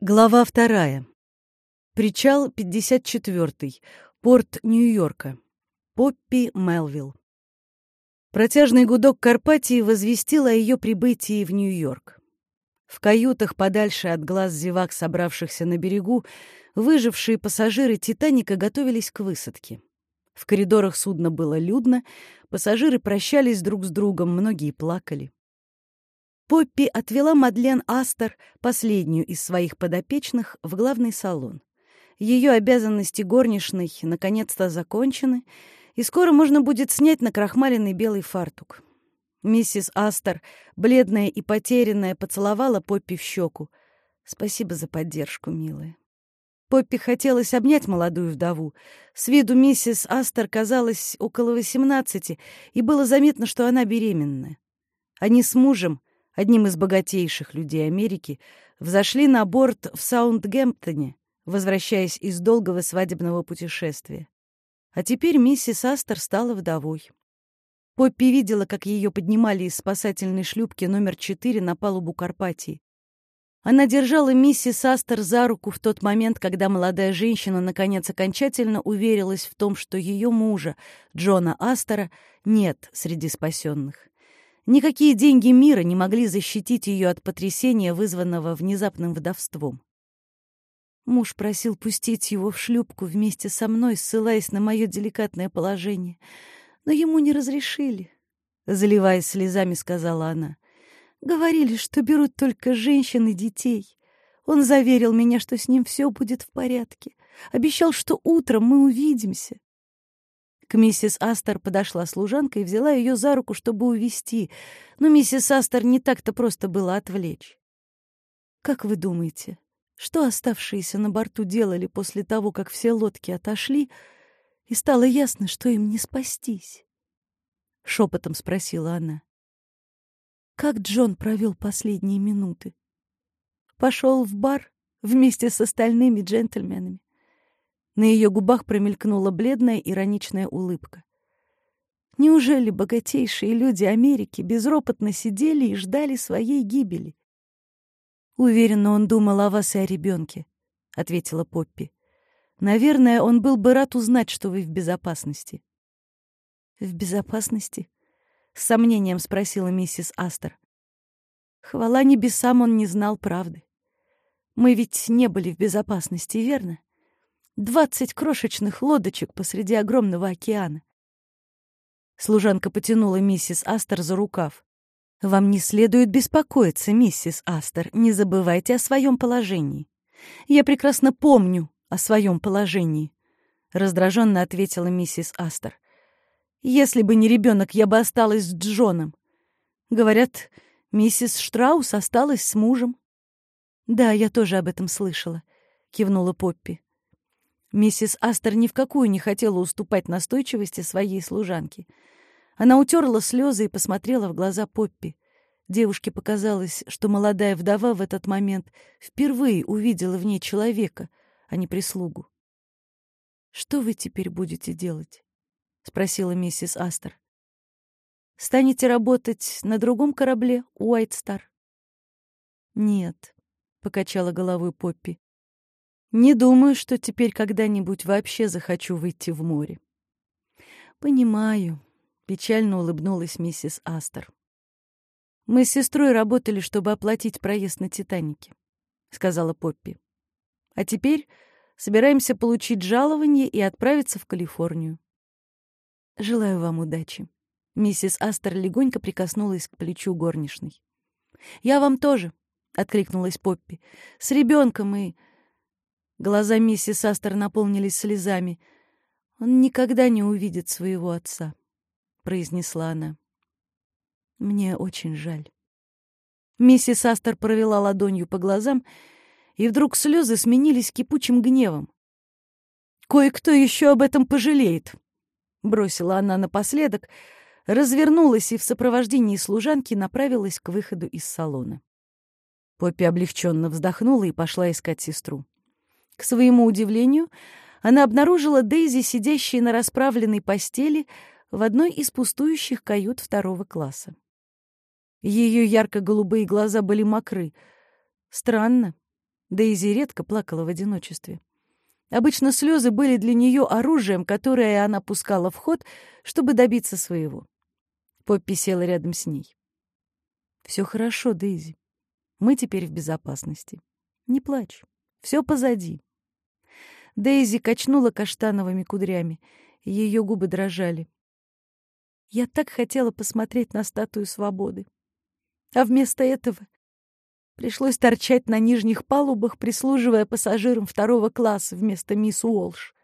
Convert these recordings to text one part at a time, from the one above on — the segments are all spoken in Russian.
Глава вторая. Причал 54. Порт Нью-Йорка. Поппи Мелвилл. Протяжный гудок Карпатии возвестил о ее прибытии в Нью-Йорк. В каютах подальше от глаз зевак, собравшихся на берегу, выжившие пассажиры «Титаника» готовились к высадке. В коридорах судна было людно, пассажиры прощались друг с другом, многие плакали. Поппи отвела Мадлен Астер, последнюю из своих подопечных, в главный салон. Ее обязанности горничной наконец-то закончены, и скоро можно будет снять на крахмаленный белый фартук. Миссис Астер, бледная и потерянная, поцеловала Поппи в щеку. «Спасибо за поддержку, милая». Поппи хотелось обнять молодую вдову. С виду миссис Астер казалась около восемнадцати, и было заметно, что она беременна. Они с мужем, одним из богатейших людей Америки, взошли на борт в Саундгемптоне, возвращаясь из долгого свадебного путешествия. А теперь миссис Астер стала вдовой. Поппи видела, как ее поднимали из спасательной шлюпки номер 4 на палубу Карпатии. Она держала миссис Астер за руку в тот момент, когда молодая женщина наконец окончательно уверилась в том, что ее мужа, Джона Астера, нет среди спасенных. Никакие деньги мира не могли защитить ее от потрясения, вызванного внезапным вдовством. Муж просил пустить его в шлюпку вместе со мной, ссылаясь на мое деликатное положение. Но ему не разрешили, — заливаясь слезами, сказала она. Говорили, что берут только женщин и детей. Он заверил меня, что с ним все будет в порядке. Обещал, что утром мы увидимся. К миссис Астер подошла служанка и взяла ее за руку, чтобы увести, но миссис Астер не так-то просто было отвлечь. «Как вы думаете, что оставшиеся на борту делали после того, как все лодки отошли, и стало ясно, что им не спастись?» — шепотом спросила она. «Как Джон провел последние минуты? Пошел в бар вместе с остальными джентльменами. На ее губах промелькнула бледная ироничная улыбка. Неужели богатейшие люди Америки безропотно сидели и ждали своей гибели? «Уверена, он думал о вас и о ребенке», — ответила Поппи. «Наверное, он был бы рад узнать, что вы в безопасности». «В безопасности?» — с сомнением спросила миссис Астер. Хвала небесам, он не знал правды. Мы ведь не были в безопасности, верно? Двадцать крошечных лодочек посреди огромного океана. Служанка потянула миссис Астер за рукав. «Вам не следует беспокоиться, миссис Астер. Не забывайте о своем положении. Я прекрасно помню о своем положении», — раздраженно ответила миссис Астер. «Если бы не ребенок, я бы осталась с Джоном. Говорят, миссис Штраус осталась с мужем». «Да, я тоже об этом слышала», — кивнула Поппи. Миссис Астер ни в какую не хотела уступать настойчивости своей служанки. Она утерла слезы и посмотрела в глаза Поппи. Девушке показалось, что молодая вдова в этот момент впервые увидела в ней человека, а не прислугу. «Что вы теперь будете делать?» — спросила миссис Астер. «Станете работать на другом корабле, Уайт Стар?» «Нет», — покачала головой Поппи. Не думаю, что теперь когда-нибудь вообще захочу выйти в море. Понимаю, печально улыбнулась миссис Астер. Мы с сестрой работали, чтобы оплатить проезд на Титанике, сказала Поппи. А теперь собираемся получить жалование и отправиться в Калифорнию. Желаю вам удачи. Миссис Астер легонько прикоснулась к плечу горничной. Я вам тоже, откликнулась Поппи. С ребенком и Глаза миссис Астер наполнились слезами. «Он никогда не увидит своего отца», — произнесла она. «Мне очень жаль». Миссис Астер провела ладонью по глазам, и вдруг слезы сменились кипучим гневом. «Кое-кто еще об этом пожалеет», — бросила она напоследок, развернулась и в сопровождении служанки направилась к выходу из салона. Поппи облегченно вздохнула и пошла искать сестру. К своему удивлению, она обнаружила Дейзи, сидящей на расправленной постели в одной из пустующих кают второго класса. Ее ярко-голубые глаза были мокры. Странно. Дейзи редко плакала в одиночестве. Обычно слезы были для нее оружием, которое она пускала в ход, чтобы добиться своего. Поппи села рядом с ней. «Все хорошо, Дейзи. Мы теперь в безопасности. Не плачь. Все позади». Дейзи качнула каштановыми кудрями. Ее губы дрожали. Я так хотела посмотреть на статую свободы. А вместо этого пришлось торчать на нижних палубах, прислуживая пассажирам второго класса вместо мисс Уолш.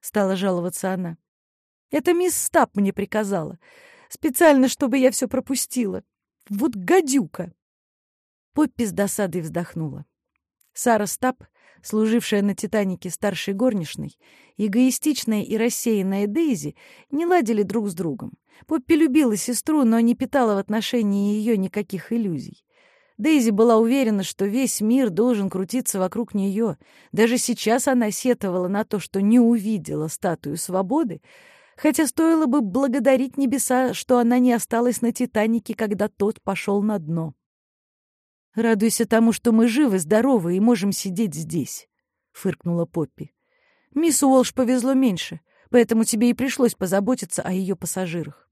Стала жаловаться она. Это мисс Стаб мне приказала. Специально, чтобы я все пропустила. Вот гадюка! Поппи с досадой вздохнула. Сара Стаб служившая на «Титанике» старшей горничной, эгоистичная и рассеянная Дейзи не ладили друг с другом. Поппи любила сестру, но не питала в отношении ее никаких иллюзий. Дейзи была уверена, что весь мир должен крутиться вокруг нее. Даже сейчас она сетовала на то, что не увидела статую свободы, хотя стоило бы благодарить небеса, что она не осталась на «Титанике», когда тот пошел на дно. «Радуйся тому, что мы живы, здоровы и можем сидеть здесь», — фыркнула Поппи. «Мисс Уолш повезло меньше, поэтому тебе и пришлось позаботиться о ее пассажирах».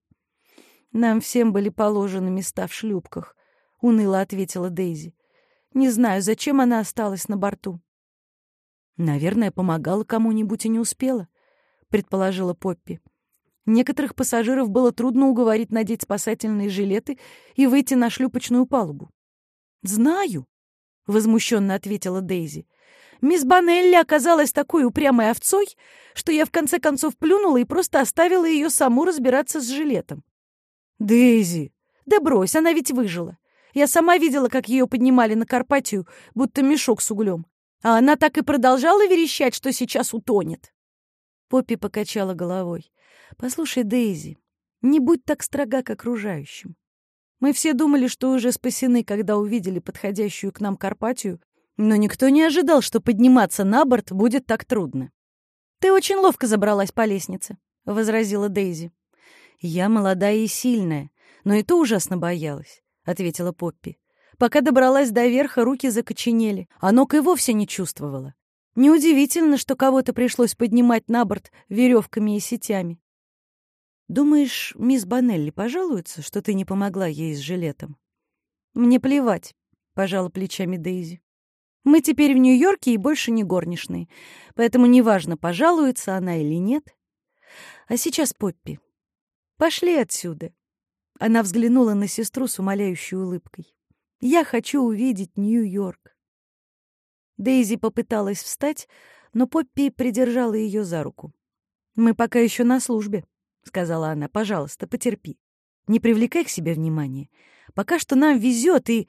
«Нам всем были положены места в шлюпках», — уныло ответила Дейзи. «Не знаю, зачем она осталась на борту». «Наверное, помогала кому-нибудь и не успела», — предположила Поппи. Некоторых пассажиров было трудно уговорить надеть спасательные жилеты и выйти на шлюпочную палубу. «Знаю», — возмущенно ответила Дейзи. «Мисс Банелли оказалась такой упрямой овцой, что я в конце концов плюнула и просто оставила ее саму разбираться с жилетом». «Дейзи!» «Да брось, она ведь выжила. Я сама видела, как ее поднимали на Карпатию, будто мешок с углем. А она так и продолжала верещать, что сейчас утонет». Поппи покачала головой. «Послушай, Дейзи, не будь так строга к окружающим. Мы все думали, что уже спасены, когда увидели подходящую к нам Карпатию, но никто не ожидал, что подниматься на борт будет так трудно. «Ты очень ловко забралась по лестнице», — возразила Дейзи. «Я молодая и сильная, но и то ужасно боялась», — ответила Поппи. «Пока добралась до верха, руки закоченели, а ног и вовсе не чувствовала. Неудивительно, что кого-то пришлось поднимать на борт веревками и сетями. Думаешь, мисс Банелли пожалуется, что ты не помогла ей с жилетом? Мне плевать, пожала плечами Дейзи. Мы теперь в Нью-Йорке и больше не горничные, поэтому неважно, пожалуется она или нет. А сейчас Поппи. Пошли отсюда. Она взглянула на сестру с умоляющей улыбкой. Я хочу увидеть Нью-Йорк. Дейзи попыталась встать, но Поппи придержала ее за руку. Мы пока еще на службе. — сказала она, — пожалуйста, потерпи. Не привлекай к себе внимания. Пока что нам везет и...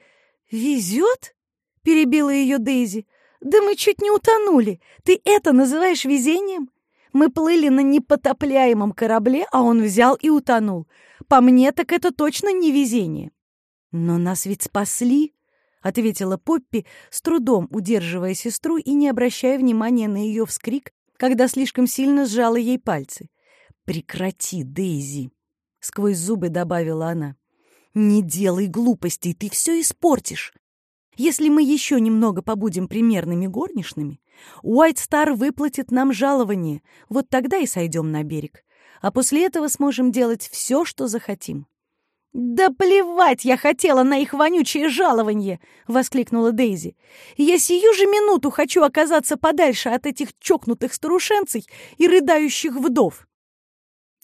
Везет? перебила ее Дейзи. Да мы чуть не утонули. Ты это называешь везением? Мы плыли на непотопляемом корабле, а он взял и утонул. По мне, так это точно не везение. Но нас ведь спасли, — ответила Поппи, с трудом удерживая сестру и не обращая внимания на ее вскрик, когда слишком сильно сжала ей пальцы. «Прекрати, Дейзи!» — сквозь зубы добавила она. «Не делай глупостей, ты все испортишь. Если мы еще немного побудем примерными горничными, Уайт Стар выплатит нам жалование, вот тогда и сойдем на берег. А после этого сможем делать все, что захотим». «Да плевать я хотела на их вонючее жалование!» — воскликнула Дейзи. «Я сию же минуту хочу оказаться подальше от этих чокнутых старушенцей и рыдающих вдов!»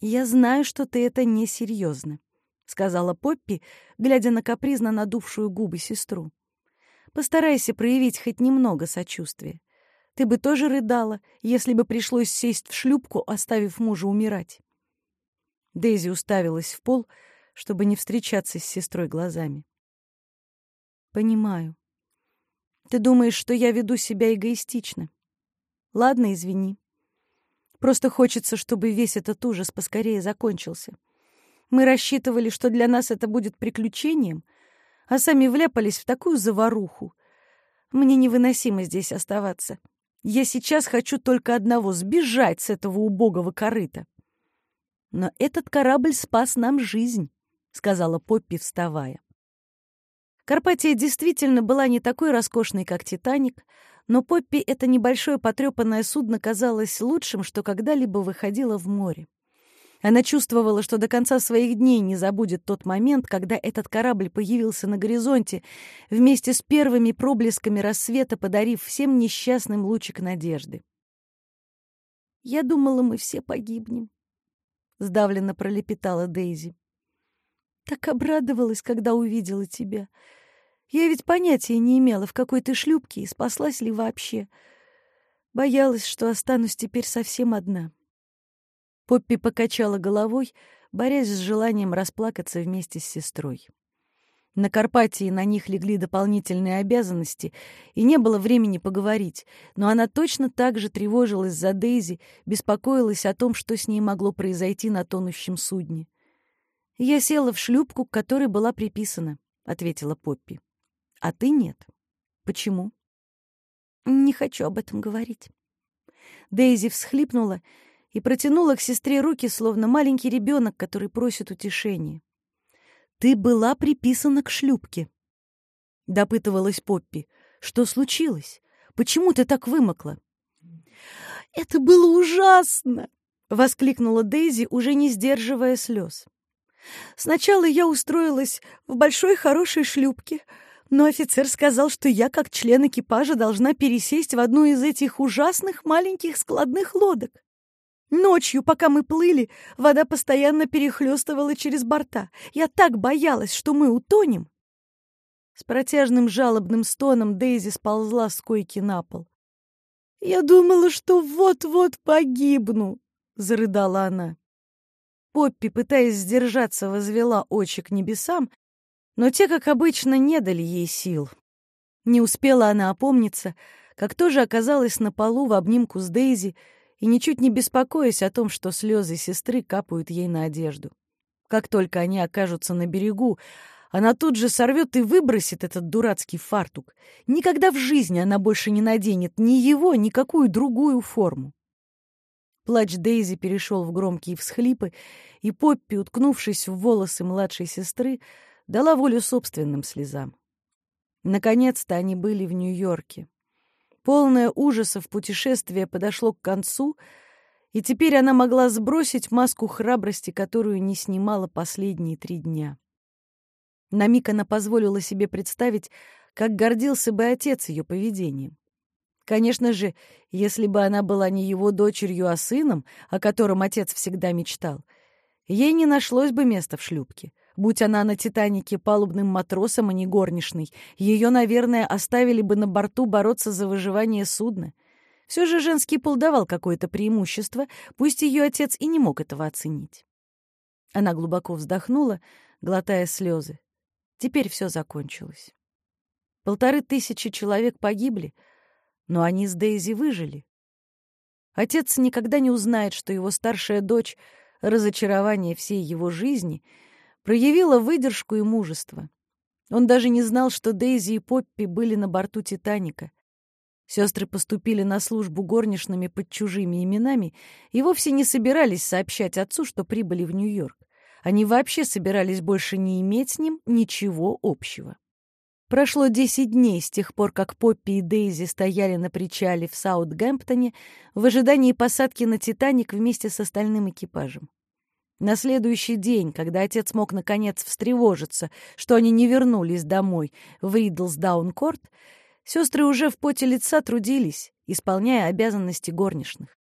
«Я знаю, что ты это несерьезно», — сказала Поппи, глядя на капризно надувшую губы сестру. «Постарайся проявить хоть немного сочувствия. Ты бы тоже рыдала, если бы пришлось сесть в шлюпку, оставив мужа умирать». Дейзи уставилась в пол, чтобы не встречаться с сестрой глазами. «Понимаю. Ты думаешь, что я веду себя эгоистично. Ладно, извини. Просто хочется, чтобы весь этот ужас поскорее закончился. Мы рассчитывали, что для нас это будет приключением, а сами вляпались в такую заваруху. Мне невыносимо здесь оставаться. Я сейчас хочу только одного — сбежать с этого убогого корыта. Но этот корабль спас нам жизнь, — сказала Поппи, вставая. Карпатия действительно была не такой роскошной, как «Титаник», но Поппи это небольшое потрепанное судно казалось лучшим, что когда-либо выходило в море. Она чувствовала, что до конца своих дней не забудет тот момент, когда этот корабль появился на горизонте вместе с первыми проблесками рассвета, подарив всем несчастным лучик надежды. «Я думала, мы все погибнем», — сдавленно пролепетала Дейзи. «Так обрадовалась, когда увидела тебя. Я ведь понятия не имела, в какой ты шлюпке и спаслась ли вообще. Боялась, что останусь теперь совсем одна. Поппи покачала головой, борясь с желанием расплакаться вместе с сестрой. На Карпатии на них легли дополнительные обязанности, и не было времени поговорить, но она точно так же тревожилась за Дейзи, беспокоилась о том, что с ней могло произойти на тонущем судне. «Я села в шлюпку, к которой была приписана», — ответила Поппи а ты нет. Почему? Не хочу об этом говорить. Дейзи всхлипнула и протянула к сестре руки, словно маленький ребенок, который просит утешения. «Ты была приписана к шлюпке», — допытывалась Поппи. «Что случилось? Почему ты так вымокла?» «Это было ужасно!» — воскликнула Дейзи, уже не сдерживая слез. «Сначала я устроилась в большой хорошей шлюпке, но офицер сказал, что я, как член экипажа, должна пересесть в одну из этих ужасных маленьких складных лодок. Ночью, пока мы плыли, вода постоянно перехлестывала через борта. Я так боялась, что мы утонем. С протяжным жалобным стоном Дейзи сползла с койки на пол. «Я думала, что вот-вот погибну», — зарыдала она. Поппи, пытаясь сдержаться, возвела очи к небесам но те, как обычно, не дали ей сил. Не успела она опомниться, как тоже оказалась на полу в обнимку с Дейзи и ничуть не беспокоясь о том, что слезы сестры капают ей на одежду. Как только они окажутся на берегу, она тут же сорвет и выбросит этот дурацкий фартук. Никогда в жизни она больше не наденет ни его, ни какую другую форму. Плач Дейзи перешел в громкие всхлипы, и Поппи, уткнувшись в волосы младшей сестры, дала волю собственным слезам. Наконец-то они были в Нью-Йорке. Полное ужасов путешествие подошло к концу, и теперь она могла сбросить маску храбрости, которую не снимала последние три дня. На миг она позволила себе представить, как гордился бы отец ее поведением. Конечно же, если бы она была не его дочерью, а сыном, о котором отец всегда мечтал, ей не нашлось бы места в шлюпке — Будь она на «Титанике» палубным матросом, а не горничной, ее, наверное, оставили бы на борту бороться за выживание судна. Все же женский пол давал какое-то преимущество, пусть ее отец и не мог этого оценить. Она глубоко вздохнула, глотая слезы. Теперь все закончилось. Полторы тысячи человек погибли, но они с Дейзи выжили. Отец никогда не узнает, что его старшая дочь — разочарование всей его жизни — проявила выдержку и мужество. Он даже не знал, что Дейзи и Поппи были на борту «Титаника». Сестры поступили на службу горничными под чужими именами и вовсе не собирались сообщать отцу, что прибыли в Нью-Йорк. Они вообще собирались больше не иметь с ним ничего общего. Прошло десять дней с тех пор, как Поппи и Дейзи стояли на причале в Саутгемптоне в ожидании посадки на «Титаник» вместе с остальным экипажем. На следующий день, когда отец мог наконец встревожиться, что они не вернулись домой в Ридлсдаун-корт, сестры уже в поте лица трудились, исполняя обязанности горничных.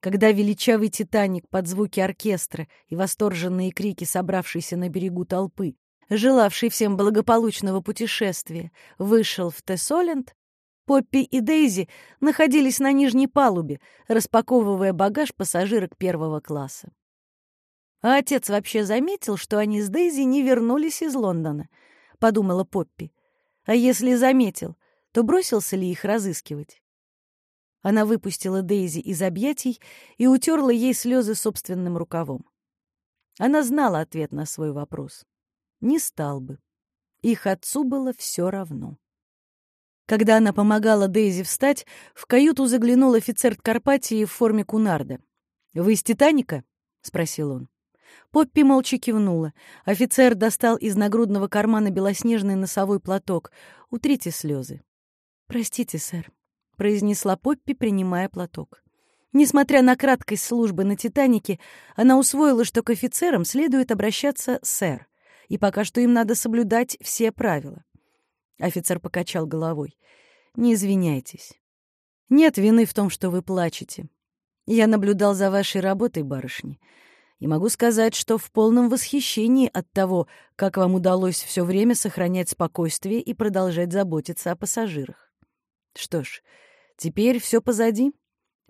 Когда величавый «Титаник» под звуки оркестра и восторженные крики собравшейся на берегу толпы, желавший всем благополучного путешествия, вышел в Тессоленд, Поппи и Дейзи находились на нижней палубе, распаковывая багаж пассажирок первого класса. А отец вообще заметил, что они с Дейзи не вернулись из Лондона, подумала Поппи. А если заметил, то бросился ли их разыскивать? Она выпустила Дейзи из объятий и утерла ей слезы собственным рукавом. Она знала ответ на свой вопрос. Не стал бы. Их отцу было все равно. Когда она помогала Дейзи встать, в каюту заглянул офицер Карпатии в форме кунарда. «Вы из «Титаника»?» — спросил он. Поппи молча кивнула. Офицер достал из нагрудного кармана белоснежный носовой платок. «Утрите слезы». «Простите, сэр», — произнесла Поппи, принимая платок. Несмотря на краткость службы на «Титанике», она усвоила, что к офицерам следует обращаться «сэр», и пока что им надо соблюдать все правила. Офицер покачал головой. «Не извиняйтесь. Нет вины в том, что вы плачете. Я наблюдал за вашей работой, барышни и могу сказать, что в полном восхищении от того, как вам удалось все время сохранять спокойствие и продолжать заботиться о пассажирах. Что ж, теперь все позади,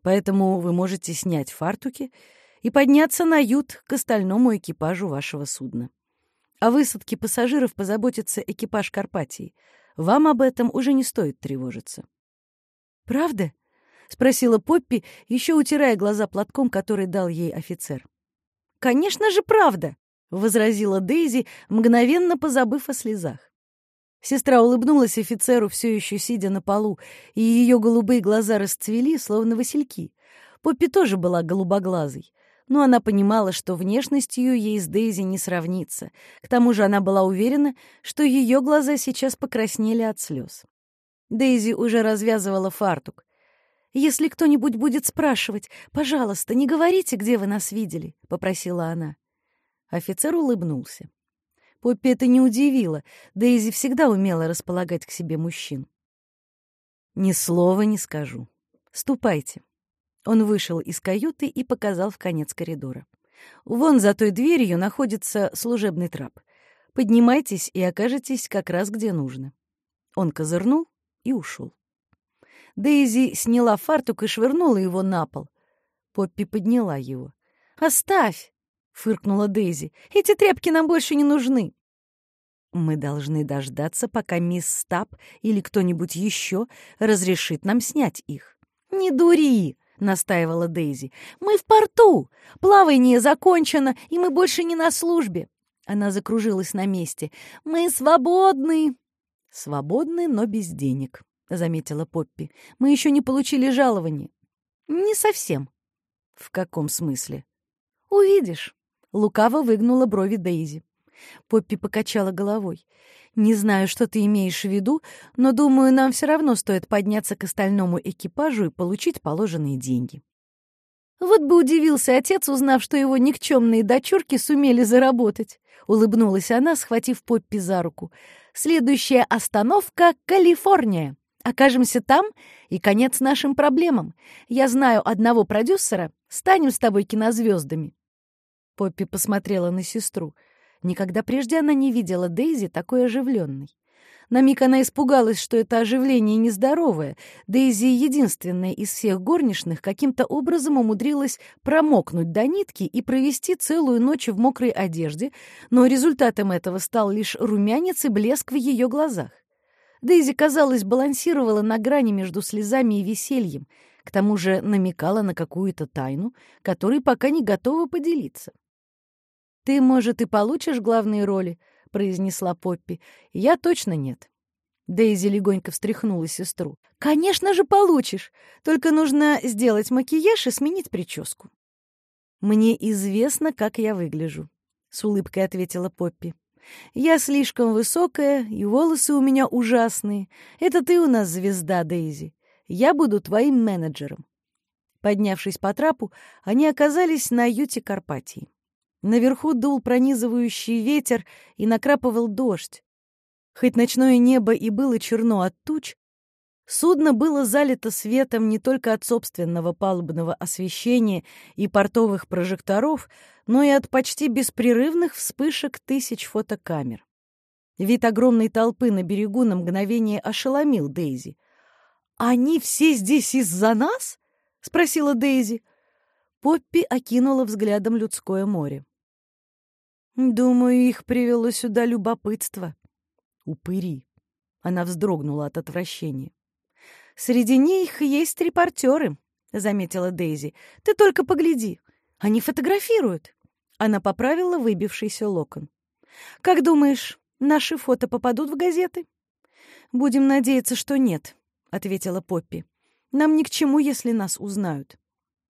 поэтому вы можете снять фартуки и подняться на ют к остальному экипажу вашего судна. О высадке пассажиров позаботится экипаж Карпатии. Вам об этом уже не стоит тревожиться. «Правда?» — спросила Поппи, еще утирая глаза платком, который дал ей офицер. «Конечно же, правда!» — возразила Дейзи, мгновенно позабыв о слезах. Сестра улыбнулась офицеру, все еще сидя на полу, и ее голубые глаза расцвели, словно васильки. Поппи тоже была голубоглазой, но она понимала, что внешностью ей с Дейзи не сравнится. К тому же она была уверена, что ее глаза сейчас покраснели от слез. Дейзи уже развязывала фартук. «Если кто-нибудь будет спрашивать, пожалуйста, не говорите, где вы нас видели», — попросила она. Офицер улыбнулся. Поппи это не удивило, Дейзи всегда умела располагать к себе мужчин. «Ни слова не скажу. Ступайте». Он вышел из каюты и показал в конец коридора. «Вон за той дверью находится служебный трап. Поднимайтесь и окажетесь как раз где нужно». Он козырнул и ушел. Дейзи сняла фартук и швырнула его на пол. Поппи подняла его. «Оставь!» — фыркнула Дейзи. «Эти тряпки нам больше не нужны». «Мы должны дождаться, пока мисс Стаб или кто-нибудь еще разрешит нам снять их». «Не дури!» — настаивала Дейзи. «Мы в порту! Плавание закончено, и мы больше не на службе!» Она закружилась на месте. «Мы свободны!» «Свободны, но без денег», заметила Поппи. «Мы еще не получили жалования». «Не совсем». «В каком смысле?» «Увидишь». Лукаво выгнула брови Дейзи. Поппи покачала головой. «Не знаю, что ты имеешь в виду, но, думаю, нам все равно стоит подняться к остальному экипажу и получить положенные деньги». «Вот бы удивился отец, узнав, что его никчемные дочурки сумели заработать», — улыбнулась она, схватив Поппи за руку. «Следующая остановка — Калифорния». Окажемся там, и конец нашим проблемам. Я знаю одного продюсера, станем с тобой кинозвездами. Поппи посмотрела на сестру. Никогда прежде она не видела Дейзи такой оживленной. На миг она испугалась, что это оживление нездоровое. Дейзи, единственная из всех горничных, каким-то образом умудрилась промокнуть до нитки и провести целую ночь в мокрой одежде, но результатом этого стал лишь румянец и блеск в ее глазах. Дейзи, казалось, балансировала на грани между слезами и весельем, к тому же намекала на какую-то тайну, которой пока не готова поделиться. «Ты, может, и получишь главные роли», — произнесла Поппи. «Я точно нет». Дейзи легонько встряхнула сестру. «Конечно же получишь! Только нужно сделать макияж и сменить прическу». «Мне известно, как я выгляжу», — с улыбкой ответила Поппи. Я слишком высокая, и волосы у меня ужасные. Это ты у нас звезда, Дейзи. Я буду твоим менеджером». Поднявшись по трапу, они оказались на юте Карпатии. Наверху дул пронизывающий ветер и накрапывал дождь. Хоть ночное небо и было черно от туч, Судно было залито светом не только от собственного палубного освещения и портовых прожекторов, но и от почти беспрерывных вспышек тысяч фотокамер. Вид огромной толпы на берегу на мгновение ошеломил Дейзи. «Они все здесь из-за нас?» — спросила Дейзи. Поппи окинула взглядом людское море. «Думаю, их привело сюда любопытство. Упыри». Она вздрогнула от отвращения. Среди них есть репортеры, заметила Дейзи. Ты только погляди. Они фотографируют. Она поправила выбившийся локон. Как думаешь, наши фото попадут в газеты? Будем надеяться, что нет, ответила Поппи. Нам ни к чему, если нас узнают.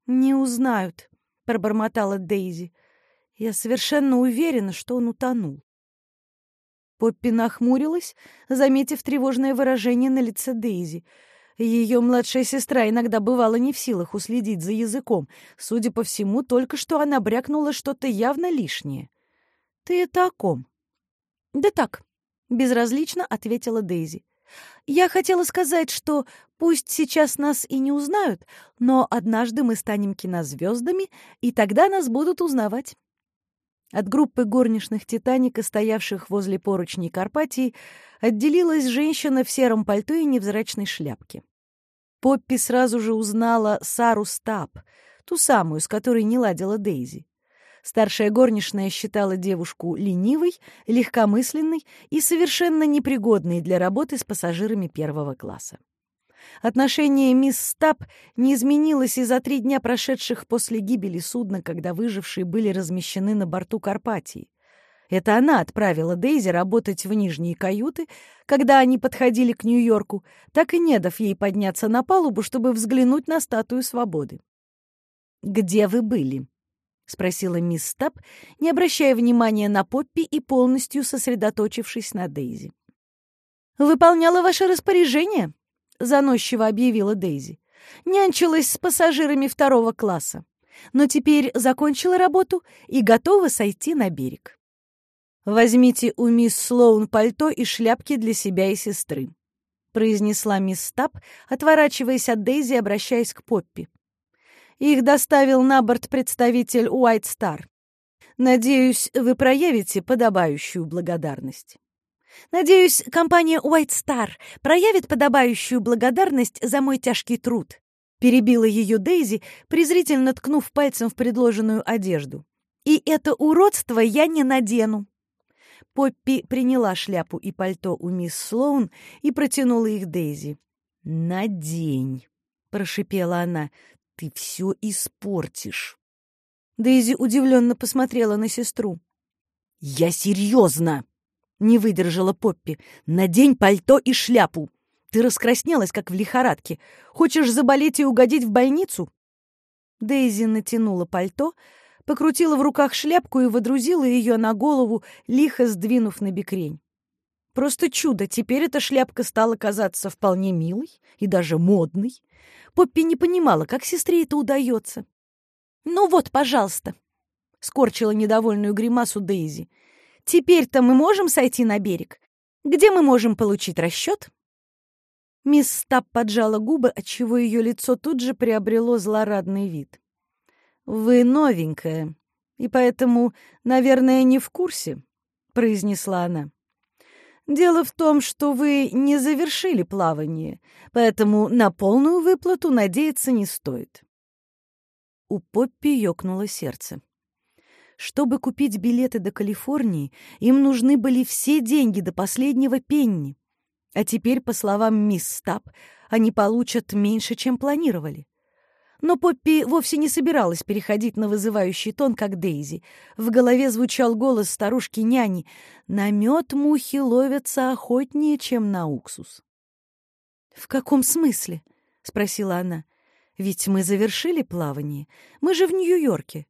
Не узнают, пробормотала Дейзи. Я совершенно уверена, что он утонул. Поппи нахмурилась, заметив тревожное выражение на лице Дейзи. Ее младшая сестра иногда бывала не в силах уследить за языком. Судя по всему, только что она брякнула что-то явно лишнее. «Ты это о ком?» «Да так», — безразлично ответила Дейзи. «Я хотела сказать, что пусть сейчас нас и не узнают, но однажды мы станем кинозвездами, и тогда нас будут узнавать». От группы горничных «Титаника», стоявших возле поручней Карпатии, отделилась женщина в сером пальто и невзрачной шляпке. Поппи сразу же узнала Сару Стаб, ту самую, с которой не ладила Дейзи. Старшая горничная считала девушку ленивой, легкомысленной и совершенно непригодной для работы с пассажирами первого класса. Отношение мисс Стаб не изменилось и за три дня, прошедших после гибели судна, когда выжившие были размещены на борту Карпатии. Это она отправила Дейзи работать в нижние каюты, когда они подходили к Нью-Йорку, так и не дав ей подняться на палубу, чтобы взглянуть на статую свободы. «Где вы были?» — спросила мисс Стаб, не обращая внимания на Поппи и полностью сосредоточившись на Дейзи. «Выполняла ваше распоряжение», — заносчиво объявила Дейзи. «Нянчилась с пассажирами второго класса, но теперь закончила работу и готова сойти на берег». «Возьмите у мисс Слоун пальто и шляпки для себя и сестры», — произнесла мисс Стаб, отворачиваясь от Дейзи обращаясь к Поппи. Их доставил на борт представитель Уайт Стар. Надеюсь, вы проявите подобающую благодарность. Надеюсь, компания White Star проявит подобающую благодарность за мой тяжкий труд. Перебила ее Дейзи, презрительно ткнув пальцем в предложенную одежду. И это уродство я не надену. Поппи приняла шляпу и пальто у мисс Слоун и протянула их Дейзи. «Надень», — прошипела она, — «ты все испортишь». Дейзи удивленно посмотрела на сестру. «Я серьезно!» — не выдержала Поппи. «Надень пальто и шляпу. Ты раскраснелась, как в лихорадке. Хочешь заболеть и угодить в больницу?» Дейзи натянула пальто, — покрутила в руках шляпку и водрузила ее на голову, лихо сдвинув на бекрень. Просто чудо, теперь эта шляпка стала казаться вполне милой и даже модной. Поппи не понимала, как сестре это удается. «Ну вот, пожалуйста», — скорчила недовольную гримасу Дейзи. «Теперь-то мы можем сойти на берег? Где мы можем получить расчет?» Мисс Стаб поджала губы, отчего ее лицо тут же приобрело злорадный вид. «Вы новенькая, и поэтому, наверное, не в курсе», — произнесла она. «Дело в том, что вы не завершили плавание, поэтому на полную выплату надеяться не стоит». У Поппи ёкнуло сердце. Чтобы купить билеты до Калифорнии, им нужны были все деньги до последнего пенни. А теперь, по словам мисс Стаб, они получат меньше, чем планировали. Но Поппи вовсе не собиралась переходить на вызывающий тон, как Дейзи. В голове звучал голос старушки-няни. «На мед мухи ловятся охотнее, чем на уксус». «В каком смысле?» — спросила она. «Ведь мы завершили плавание. Мы же в Нью-Йорке».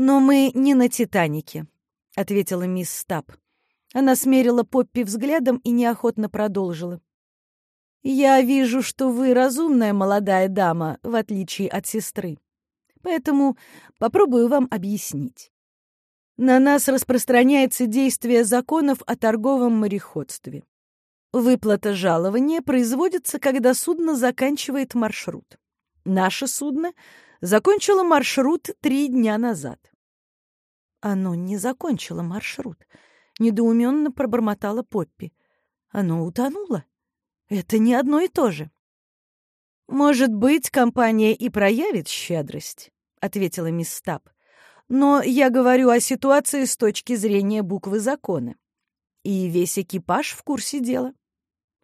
«Но мы не на «Титанике», — ответила мисс Стаб. Она смерила Поппи взглядом и неохотно продолжила. Я вижу, что вы разумная молодая дама, в отличие от сестры. Поэтому попробую вам объяснить. На нас распространяется действие законов о торговом мореходстве. Выплата жалования производится, когда судно заканчивает маршрут. Наше судно закончило маршрут три дня назад. Оно не закончило маршрут, недоуменно пробормотала Поппи. Оно утонуло. Это не одно и то же. «Может быть, компания и проявит щедрость», — ответила мисс Стаб. «Но я говорю о ситуации с точки зрения буквы закона. И весь экипаж в курсе дела».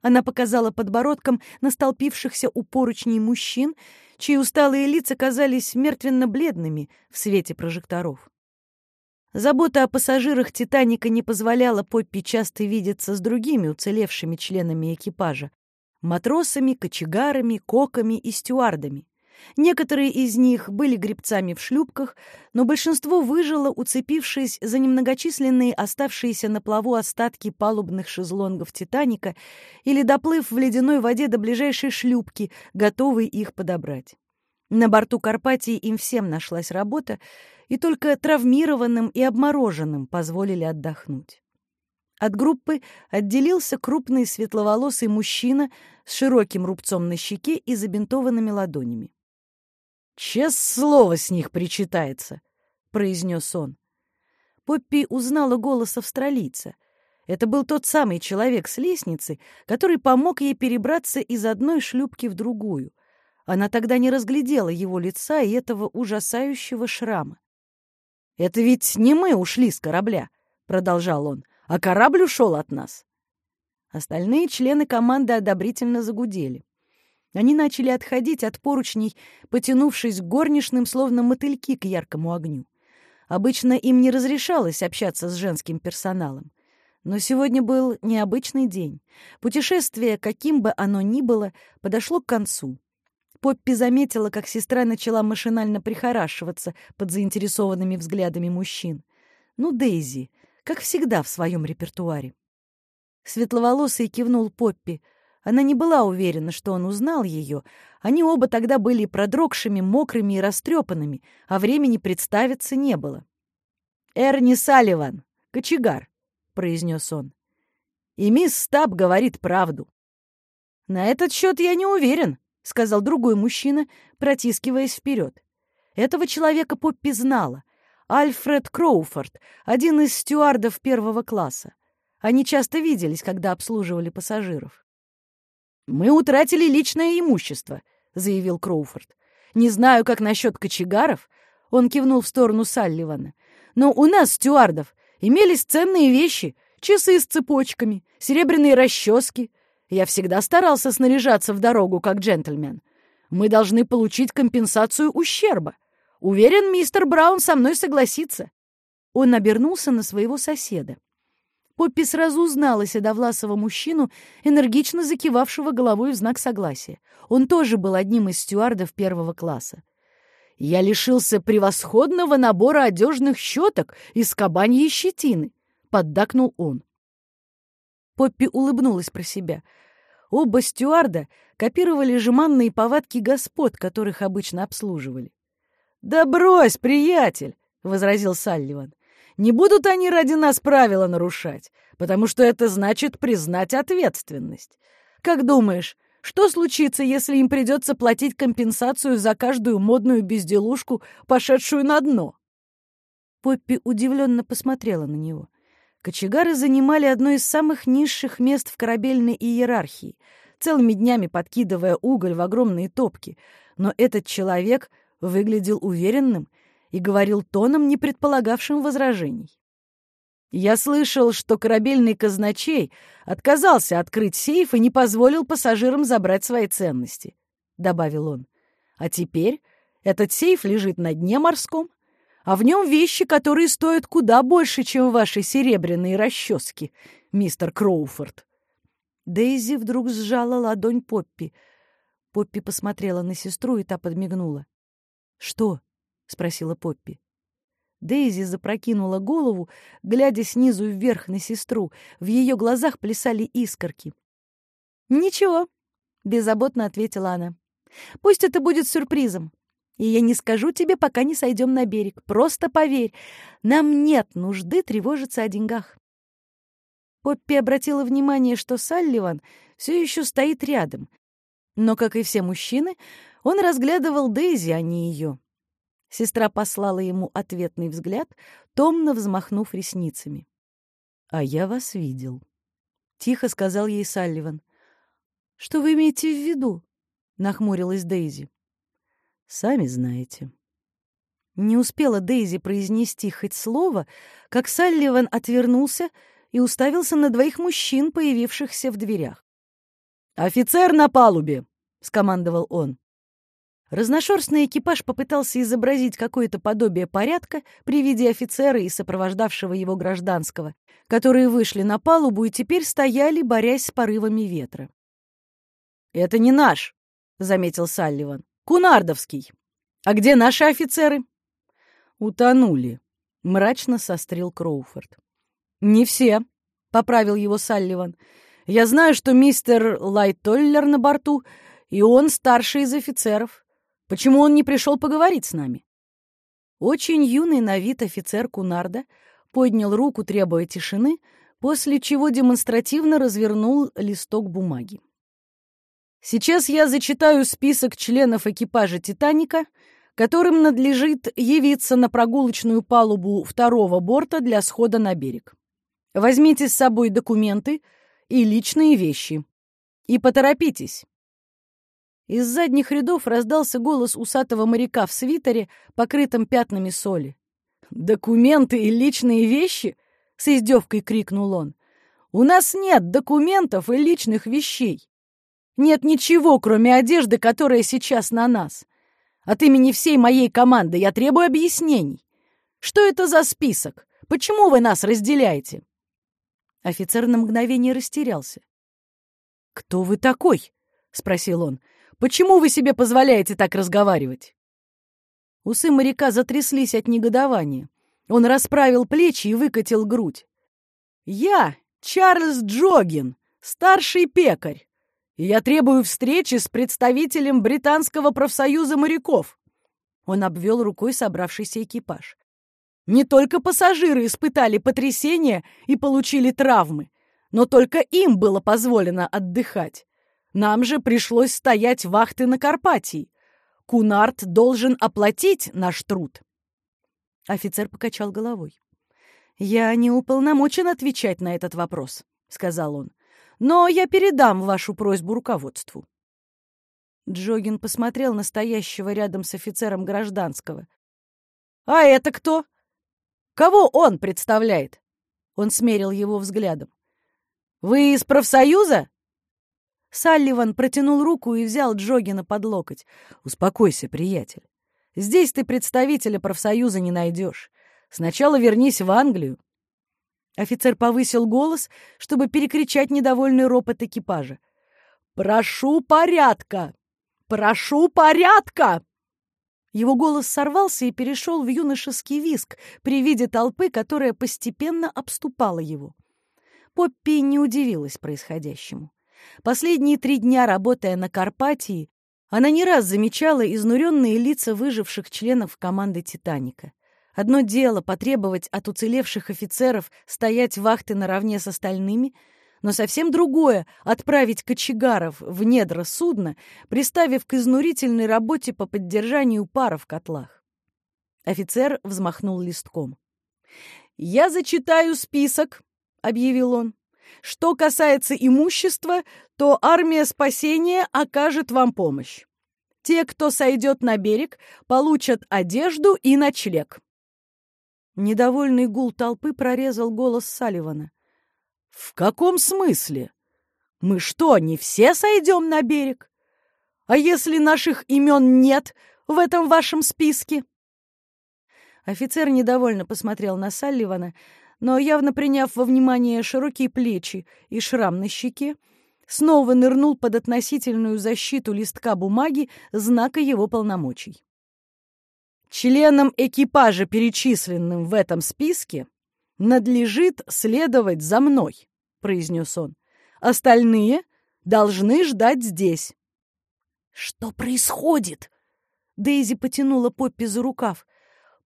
Она показала подбородком на столпившихся у поручней мужчин, чьи усталые лица казались мертвенно-бледными в свете прожекторов. Забота о пассажирах «Титаника» не позволяла Поппи часто видеться с другими уцелевшими членами экипажа — матросами, кочегарами, коками и стюардами. Некоторые из них были гребцами в шлюпках, но большинство выжило, уцепившись за немногочисленные оставшиеся на плаву остатки палубных шезлонгов «Титаника» или доплыв в ледяной воде до ближайшей шлюпки, готовые их подобрать. На борту Карпатии им всем нашлась работа, и только травмированным и обмороженным позволили отдохнуть. От группы отделился крупный светловолосый мужчина с широким рубцом на щеке и забинтованными ладонями. «Честное слово с них причитается», — произнес он. Поппи узнала голос австралийца. Это был тот самый человек с лестницы, который помог ей перебраться из одной шлюпки в другую. Она тогда не разглядела его лица и этого ужасающего шрама. «Это ведь не мы ушли с корабля», — продолжал он, — «а корабль ушел от нас». Остальные члены команды одобрительно загудели. Они начали отходить от поручней, потянувшись горничным, словно мотыльки к яркому огню. Обычно им не разрешалось общаться с женским персоналом. Но сегодня был необычный день. Путешествие, каким бы оно ни было, подошло к концу. Поппи заметила, как сестра начала машинально прихорашиваться под заинтересованными взглядами мужчин. Ну, Дейзи, как всегда в своем репертуаре. Светловолосый кивнул Поппи. Она не была уверена, что он узнал ее. Они оба тогда были продрогшими, мокрыми и растрепанными, а времени представиться не было. «Эрни Салливан, кочегар», — произнес он. «И мисс Стаб говорит правду». «На этот счет я не уверен», — сказал другой мужчина, протискиваясь вперед. Этого человека Поппи знала. Альфред Кроуфорд, один из стюардов первого класса. Они часто виделись, когда обслуживали пассажиров. «Мы утратили личное имущество», — заявил Кроуфорд. «Не знаю, как насчет кочегаров», — он кивнул в сторону Салливана. «Но у нас, стюардов, имелись ценные вещи, часы с цепочками, серебряные расчески, я всегда старался снаряжаться в дорогу как джентльмен. Мы должны получить компенсацию ущерба. Уверен, мистер Браун со мной согласится». Он обернулся на своего соседа. Поппи сразу узнала седовласого мужчину, энергично закивавшего головой в знак согласия. Он тоже был одним из стюардов первого класса. «Я лишился превосходного набора одежных щеток из кабаньей щетины», — поддакнул он. Поппи улыбнулась про себя. Оба стюарда копировали жеманные повадки господ, которых обычно обслуживали. «Да брось, приятель!» — возразил Салливан. «Не будут они ради нас правила нарушать, потому что это значит признать ответственность. Как думаешь, что случится, если им придется платить компенсацию за каждую модную безделушку, пошедшую на дно?» Поппи удивленно посмотрела на него. Кочегары занимали одно из самых низших мест в корабельной иерархии, целыми днями подкидывая уголь в огромные топки. Но этот человек выглядел уверенным и говорил тоном, не предполагавшим возражений. «Я слышал, что корабельный казначей отказался открыть сейф и не позволил пассажирам забрать свои ценности», — добавил он. «А теперь этот сейф лежит на дне морском, а в нем вещи, которые стоят куда больше, чем ваши серебряные расчески, мистер Кроуфорд». Дейзи вдруг сжала ладонь Поппи. Поппи посмотрела на сестру, и та подмигнула. «Что?» — спросила Поппи. Дейзи запрокинула голову, глядя снизу вверх на сестру. В ее глазах плясали искорки. «Ничего», — беззаботно ответила она. «Пусть это будет сюрпризом. И я не скажу тебе, пока не сойдем на берег. Просто поверь, нам нет нужды тревожиться о деньгах. Поппи обратила внимание, что Салливан все еще стоит рядом. Но, как и все мужчины, он разглядывал Дейзи, а не ее. Сестра послала ему ответный взгляд, томно взмахнув ресницами. «А я вас видел», — тихо сказал ей Салливан. «Что вы имеете в виду?» — нахмурилась Дейзи. Сами знаете. Не успела Дейзи произнести хоть слово, как Салливан отвернулся и уставился на двоих мужчин, появившихся в дверях. «Офицер на палубе!» — скомандовал он. Разношерстный экипаж попытался изобразить какое-то подобие порядка при виде офицера и сопровождавшего его гражданского, которые вышли на палубу и теперь стояли, борясь с порывами ветра. «Это не наш», — заметил Салливан. Кунардовский. А где наши офицеры?» «Утонули», — мрачно сострил Кроуфорд. «Не все», — поправил его Салливан. «Я знаю, что мистер Лайтоллер на борту, и он старший из офицеров. Почему он не пришел поговорить с нами?» Очень юный на вид офицер Кунарда поднял руку, требуя тишины, после чего демонстративно развернул листок бумаги. Сейчас я зачитаю список членов экипажа «Титаника», которым надлежит явиться на прогулочную палубу второго борта для схода на берег. Возьмите с собой документы и личные вещи. И поторопитесь. Из задних рядов раздался голос усатого моряка в свитере, покрытом пятнами соли. «Документы и личные вещи?» — с издевкой крикнул он. «У нас нет документов и личных вещей. Нет ничего, кроме одежды, которая сейчас на нас. От имени всей моей команды я требую объяснений. Что это за список? Почему вы нас разделяете?» Офицер на мгновение растерялся. «Кто вы такой?» — спросил он. «Почему вы себе позволяете так разговаривать?» Усы моряка затряслись от негодования. Он расправил плечи и выкатил грудь. «Я Чарльз Джогин, старший пекарь, и я требую встречи с представителем Британского профсоюза моряков». Он обвел рукой собравшийся экипаж. Не только пассажиры испытали потрясение и получили травмы, но только им было позволено отдыхать. Нам же пришлось стоять вахты на Карпатии. Кунарт должен оплатить наш труд. Офицер покачал головой. «Я не уполномочен отвечать на этот вопрос», — сказал он. «Но я передам вашу просьбу руководству». Джогин посмотрел на стоящего рядом с офицером гражданского. «А это кто? Кого он представляет?» Он смерил его взглядом. «Вы из профсоюза?» Салливан протянул руку и взял Джогина под локоть. «Успокойся, приятель. Здесь ты представителя профсоюза не найдешь. Сначала вернись в Англию». Офицер повысил голос, чтобы перекричать недовольный ропот экипажа. «Прошу порядка! Прошу порядка!» Его голос сорвался и перешел в юношеский виск при виде толпы, которая постепенно обступала его. Поппи не удивилась происходящему. Последние три дня, работая на Карпатии, она не раз замечала изнуренные лица выживших членов команды «Титаника». Одно дело потребовать от уцелевших офицеров стоять вахты наравне с остальными, но совсем другое — отправить кочегаров в недра судна, приставив к изнурительной работе по поддержанию пара в котлах. Офицер взмахнул листком. «Я зачитаю список», — объявил он. Что касается имущества, то армия спасения окажет вам помощь. Те, кто сойдет на берег, получат одежду и ночлег. Недовольный гул толпы прорезал голос Салливана. «В каком смысле? Мы что, не все сойдем на берег? А если наших имен нет в этом вашем списке?» Офицер недовольно посмотрел на Салливана, но, явно приняв во внимание широкие плечи и шрам на щеке, снова нырнул под относительную защиту листка бумаги знака его полномочий. Членам экипажа, перечисленным в этом списке, надлежит следовать за мной, произнес он. Остальные должны ждать здесь. Что происходит? Дейзи потянула Поппи за рукав.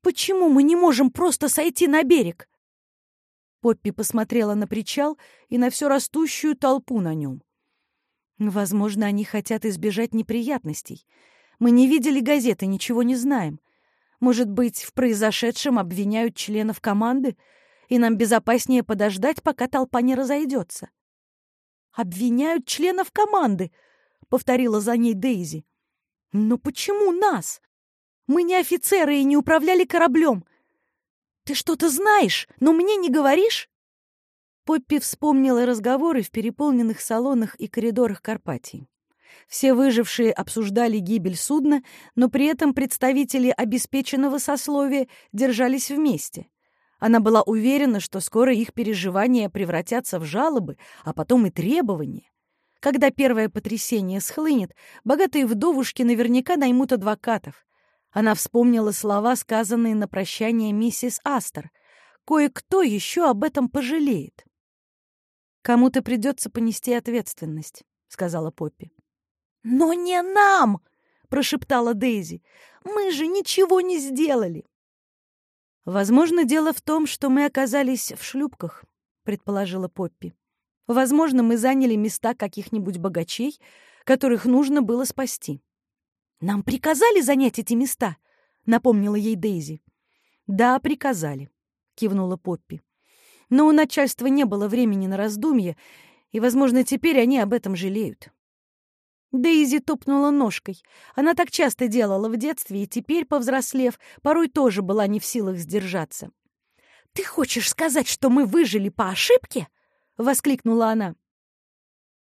Почему мы не можем просто сойти на берег? Поппи посмотрела на причал и на всю растущую толпу на нем. Возможно, они хотят избежать неприятностей. Мы не видели газеты, ничего не знаем. Может быть, в произошедшем обвиняют членов команды, и нам безопаснее подождать, пока толпа не разойдется. «Обвиняют членов команды», — повторила за ней Дейзи. «Но почему нас? Мы не офицеры и не управляли кораблем. «Ты что-то знаешь, но мне не говоришь?» Поппи вспомнила разговоры в переполненных салонах и коридорах Карпатии. Все выжившие обсуждали гибель судна, но при этом представители обеспеченного сословия держались вместе. Она была уверена, что скоро их переживания превратятся в жалобы, а потом и требования. Когда первое потрясение схлынет, богатые вдовушки наверняка наймут адвокатов. Она вспомнила слова, сказанные на прощание миссис Астер. Кое-кто еще об этом пожалеет. «Кому-то придется понести ответственность», — сказала Поппи. «Но не нам!» — прошептала Дейзи. «Мы же ничего не сделали!» «Возможно, дело в том, что мы оказались в шлюпках», — предположила Поппи. «Возможно, мы заняли места каких-нибудь богачей, которых нужно было спасти». «Нам приказали занять эти места?» — напомнила ей Дейзи. «Да, приказали», — кивнула Поппи. «Но у начальства не было времени на раздумье, и, возможно, теперь они об этом жалеют». Дейзи топнула ножкой. Она так часто делала в детстве, и теперь, повзрослев, порой тоже была не в силах сдержаться. «Ты хочешь сказать, что мы выжили по ошибке?» — воскликнула она.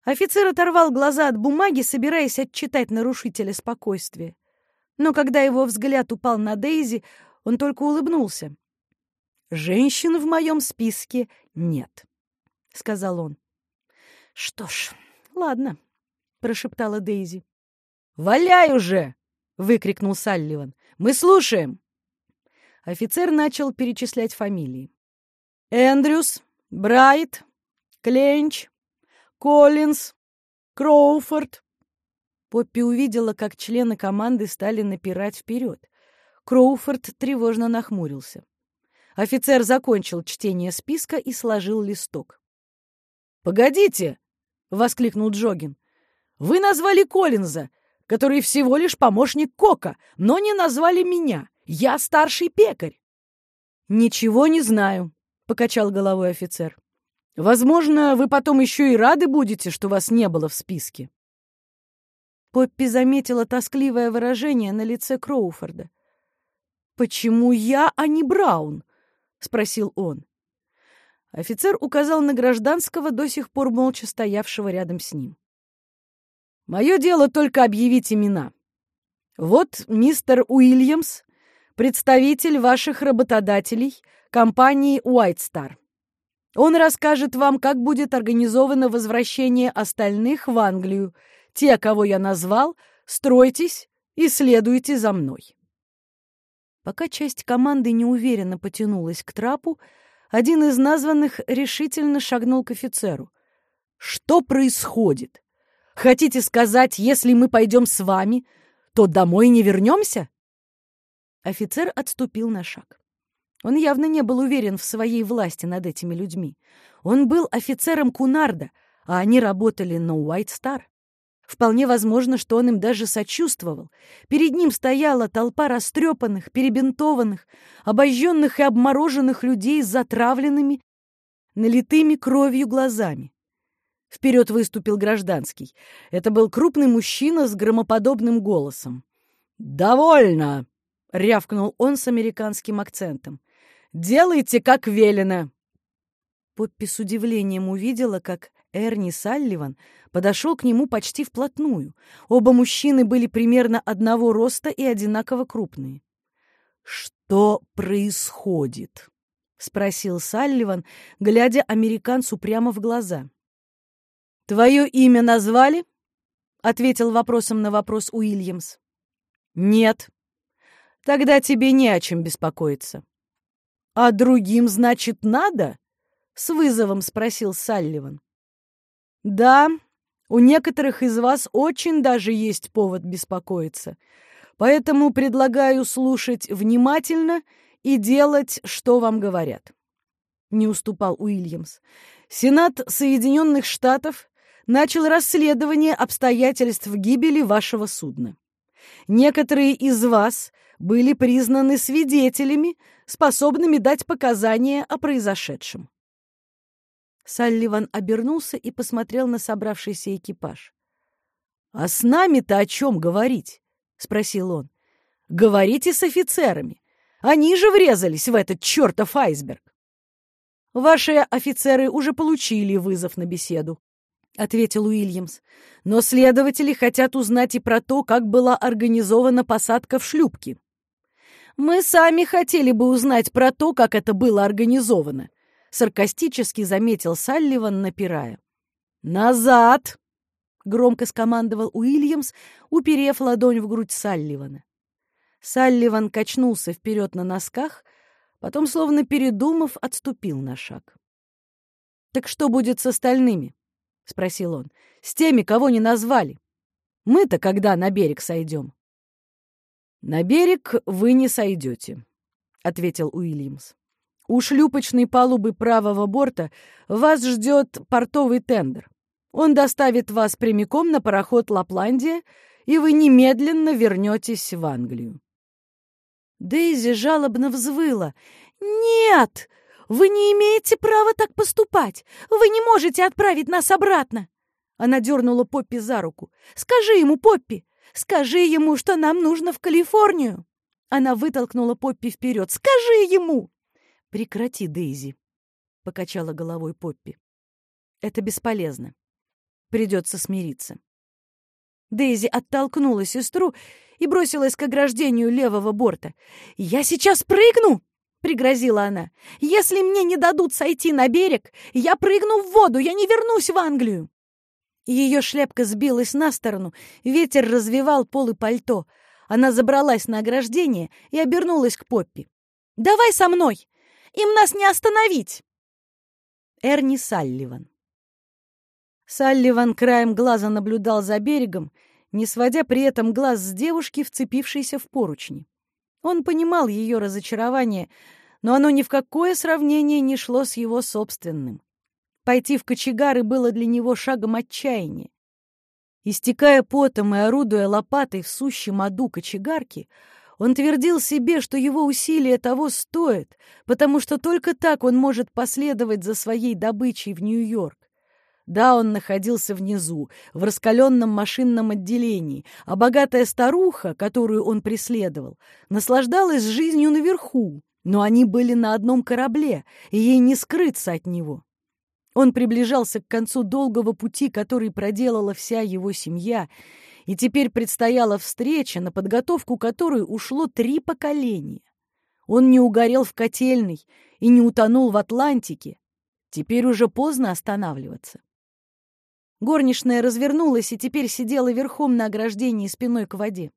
Офицер оторвал глаза от бумаги, собираясь отчитать нарушителя спокойствия. Но когда его взгляд упал на Дейзи, он только улыбнулся. «Женщин в моем списке нет», — сказал он. «Что ж, ладно», — прошептала Дейзи. «Валяй уже!» — выкрикнул Салливан. «Мы слушаем!» Офицер начал перечислять фамилии. Эндрюс, Брайт, Кленч, Коллинз, Кроуфорд. Поппи увидела, как члены команды стали напирать вперед. Кроуфорд тревожно нахмурился. Офицер закончил чтение списка и сложил листок. «Погодите!» — воскликнул Джогин. Вы назвали Коллинза, который всего лишь помощник Кока, но не назвали меня. Я старший пекарь. Ничего не знаю, покачал головой офицер. Возможно, вы потом еще и рады будете, что вас не было в списке. Поппи заметила тоскливое выражение на лице Кроуфорда. «Почему я, а не Браун?» — спросил он. Офицер указал на гражданского, до сих пор молча стоявшего рядом с ним. Мое дело только объявить имена. Вот мистер Уильямс, представитель ваших работодателей, компании Star. Он расскажет вам, как будет организовано возвращение остальных в Англию. Те, кого я назвал, стройтесь и следуйте за мной. Пока часть команды неуверенно потянулась к трапу, один из названных решительно шагнул к офицеру. «Что происходит?» Хотите сказать, если мы пойдем с вами, то домой не вернемся?» Офицер отступил на шаг. Он явно не был уверен в своей власти над этими людьми. Он был офицером Кунарда, а они работали на Уайт Стар. Вполне возможно, что он им даже сочувствовал. Перед ним стояла толпа растрепанных, перебинтованных, обожженных и обмороженных людей с затравленными, налитыми кровью глазами. Вперед выступил гражданский. Это был крупный мужчина с громоподобным голосом. «Довольно!» — рявкнул он с американским акцентом. «Делайте, как велено!» Поппи с удивлением увидела, как Эрни Салливан подошел к нему почти вплотную. Оба мужчины были примерно одного роста и одинаково крупные. «Что происходит?» — спросил Салливан, глядя американцу прямо в глаза. «Твое имя назвали?» — ответил вопросом на вопрос Уильямс. «Нет. Тогда тебе не о чем беспокоиться». «А другим, значит, надо?» — с вызовом спросил Салливан. «Да, у некоторых из вас очень даже есть повод беспокоиться, поэтому предлагаю слушать внимательно и делать, что вам говорят». Не уступал Уильямс. Сенат Соединенных Штатов начал расследование обстоятельств гибели вашего судна. Некоторые из вас были признаны свидетелями, способными дать показания о произошедшем. Салливан обернулся и посмотрел на собравшийся экипаж. «А с нами-то о чем говорить?» — спросил он. «Говорите с офицерами. Они же врезались в этот чертов айсберг». «Ваши офицеры уже получили вызов на беседу», — ответил Уильямс. «Но следователи хотят узнать и про то, как была организована посадка в шлюпке». «Мы сами хотели бы узнать про то, как это было организовано», — саркастически заметил Салливан, напирая. «Назад!» — громко скомандовал Уильямс, уперев ладонь в грудь Салливана. Салливан качнулся вперед на носках, потом, словно передумав, отступил на шаг. «Так что будет с остальными?» — спросил он. «С теми, кого не назвали. Мы-то когда на берег сойдем?» «На берег вы не сойдете», — ответил Уильямс. «У шлюпочной палубы правого борта вас ждет портовый тендер. Он доставит вас прямиком на пароход «Лапландия», и вы немедленно вернетесь в Англию. Дейзи жалобно взвыла. «Нет! Вы не имеете права так поступать! Вы не можете отправить нас обратно!» Она дернула Поппи за руку. «Скажи ему, Поппи! Скажи ему, что нам нужно в Калифорнию!» Она вытолкнула Поппи вперед. «Скажи ему!» «Прекрати, Дейзи!» — покачала головой Поппи. «Это бесполезно. Придется смириться». Дейзи оттолкнула сестру и бросилась к ограждению левого борта. «Я сейчас прыгну!» — пригрозила она. «Если мне не дадут сойти на берег, я прыгну в воду, я не вернусь в Англию!» Ее шляпка сбилась на сторону, ветер развивал полы пальто. Она забралась на ограждение и обернулась к Поппи. «Давай со мной! Им нас не остановить!» Эрни Салливан Салливан краем глаза наблюдал за берегом, не сводя при этом глаз с девушки, вцепившейся в поручни. Он понимал ее разочарование, но оно ни в какое сравнение не шло с его собственным. Пойти в кочегары было для него шагом отчаяния. Истекая потом и орудуя лопатой в сущем аду кочегарки, он твердил себе, что его усилия того стоят, потому что только так он может последовать за своей добычей в Нью-Йорк. Да, он находился внизу, в раскаленном машинном отделении, а богатая старуха, которую он преследовал, наслаждалась жизнью наверху, но они были на одном корабле, и ей не скрыться от него. Он приближался к концу долгого пути, который проделала вся его семья, и теперь предстояла встреча, на подготовку которой ушло три поколения. Он не угорел в котельной и не утонул в Атлантике. Теперь уже поздно останавливаться. Горничная развернулась и теперь сидела верхом на ограждении спиной к воде.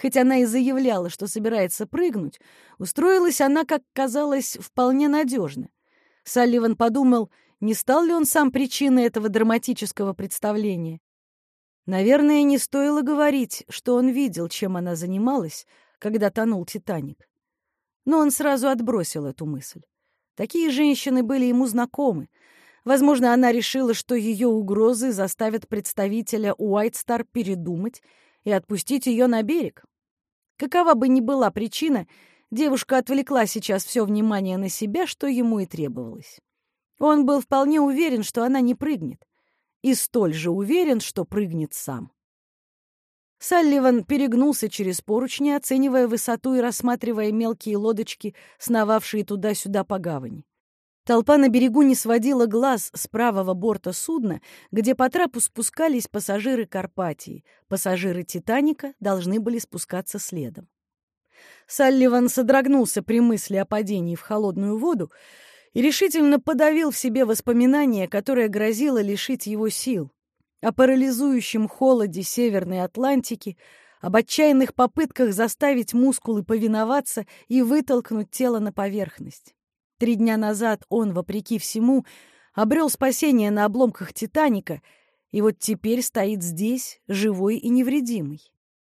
Хоть она и заявляла, что собирается прыгнуть, устроилась она, как казалось, вполне надежно. Салливан подумал, не стал ли он сам причиной этого драматического представления. Наверное, не стоило говорить, что он видел, чем она занималась, когда тонул «Титаник». Но он сразу отбросил эту мысль. Такие женщины были ему знакомы — Возможно, она решила, что ее угрозы заставят представителя Уайтстар передумать и отпустить ее на берег. Какова бы ни была причина, девушка отвлекла сейчас все внимание на себя, что ему и требовалось. Он был вполне уверен, что она не прыгнет, и столь же уверен, что прыгнет сам. Салливан перегнулся через поручни, оценивая высоту и рассматривая мелкие лодочки, сновавшие туда-сюда по гавани. Толпа на берегу не сводила глаз с правого борта судна, где по трапу спускались пассажиры Карпатии. Пассажиры «Титаника» должны были спускаться следом. Салливан содрогнулся при мысли о падении в холодную воду и решительно подавил в себе воспоминание, которое грозило лишить его сил, о парализующем холоде Северной Атлантики, об отчаянных попытках заставить мускулы повиноваться и вытолкнуть тело на поверхность. Три дня назад он, вопреки всему, обрел спасение на обломках «Титаника», и вот теперь стоит здесь, живой и невредимый.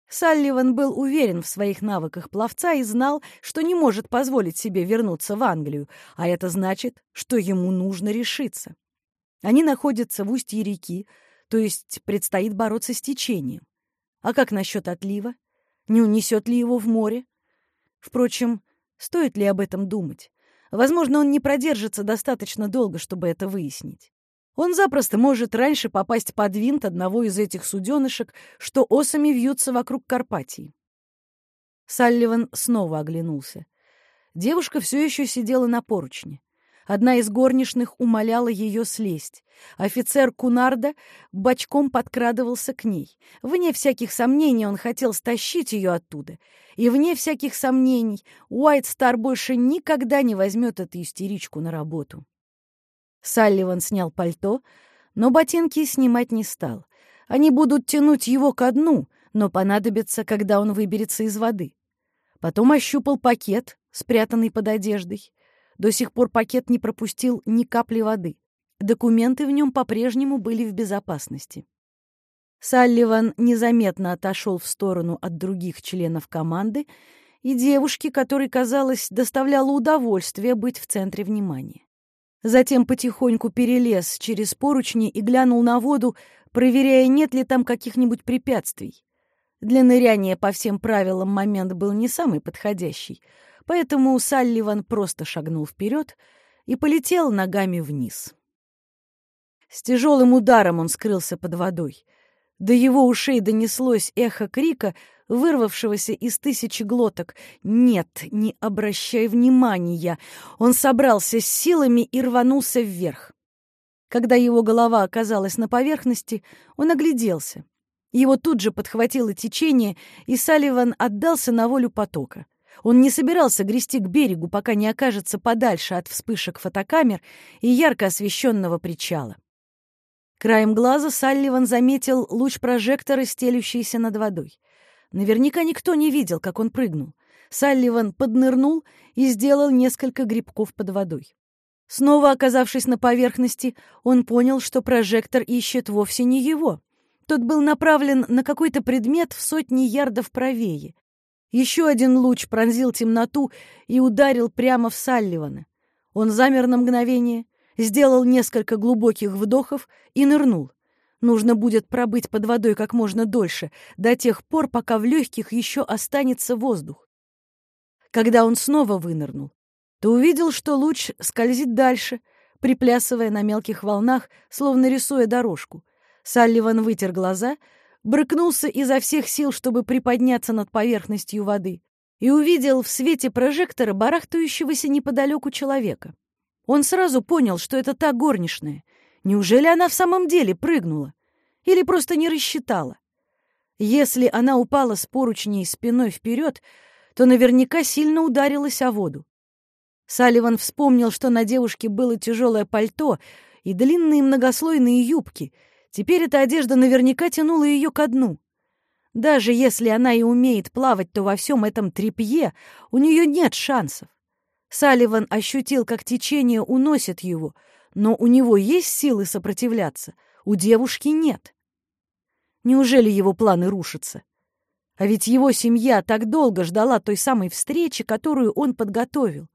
Салливан был уверен в своих навыках пловца и знал, что не может позволить себе вернуться в Англию, а это значит, что ему нужно решиться. Они находятся в устье реки, то есть предстоит бороться с течением. А как насчет отлива? Не унесет ли его в море? Впрочем, стоит ли об этом думать? Возможно, он не продержится достаточно долго, чтобы это выяснить. Он запросто может раньше попасть под винт одного из этих суденышек, что осами вьются вокруг Карпатии. Салливан снова оглянулся. Девушка все еще сидела на поручне. Одна из горничных умоляла ее слезть. Офицер Кунарда бочком подкрадывался к ней. Вне всяких сомнений он хотел стащить ее оттуда. И вне всяких сомнений Уайт Стар больше никогда не возьмет эту истеричку на работу. Салливан снял пальто, но ботинки снимать не стал. Они будут тянуть его ко дну, но понадобится, когда он выберется из воды. Потом ощупал пакет, спрятанный под одеждой. До сих пор пакет не пропустил ни капли воды. Документы в нем по-прежнему были в безопасности. Салливан незаметно отошел в сторону от других членов команды и девушки, которой, казалось, доставляло удовольствие быть в центре внимания. Затем потихоньку перелез через поручни и глянул на воду, проверяя, нет ли там каких-нибудь препятствий. Для ныряния по всем правилам момент был не самый подходящий, поэтому Салливан просто шагнул вперед и полетел ногами вниз. С тяжелым ударом он скрылся под водой. До его ушей донеслось эхо крика, вырвавшегося из тысячи глоток. «Нет, не обращай внимания!» Он собрался с силами и рванулся вверх. Когда его голова оказалась на поверхности, он огляделся. Его тут же подхватило течение, и Салливан отдался на волю потока. Он не собирался грести к берегу, пока не окажется подальше от вспышек фотокамер и ярко освещенного причала. Краем глаза Салливан заметил луч прожектора, стелющийся над водой. Наверняка никто не видел, как он прыгнул. Салливан поднырнул и сделал несколько грибков под водой. Снова оказавшись на поверхности, он понял, что прожектор ищет вовсе не его. Тот был направлен на какой-то предмет в сотни ярдов правее. Еще один луч пронзил темноту и ударил прямо в Салливана. Он замер на мгновение, сделал несколько глубоких вдохов и нырнул. Нужно будет пробыть под водой как можно дольше, до тех пор, пока в легких еще останется воздух. Когда он снова вынырнул, то увидел, что луч скользит дальше, приплясывая на мелких волнах, словно рисуя дорожку. Салливан вытер глаза, брыкнулся изо всех сил, чтобы приподняться над поверхностью воды, и увидел в свете прожектора барахтающегося неподалеку человека. Он сразу понял, что это та горничная. Неужели она в самом деле прыгнула? Или просто не рассчитала? Если она упала с поручней спиной вперед, то наверняка сильно ударилась о воду. Салливан вспомнил, что на девушке было тяжелое пальто и длинные многослойные юбки. Теперь эта одежда наверняка тянула ее ко дну. Даже если она и умеет плавать, то во всем этом тряпье у нее нет шансов. Салливан ощутил, как течение уносит его, но у него есть силы сопротивляться, у девушки нет. Неужели его планы рушатся? А ведь его семья так долго ждала той самой встречи, которую он подготовил.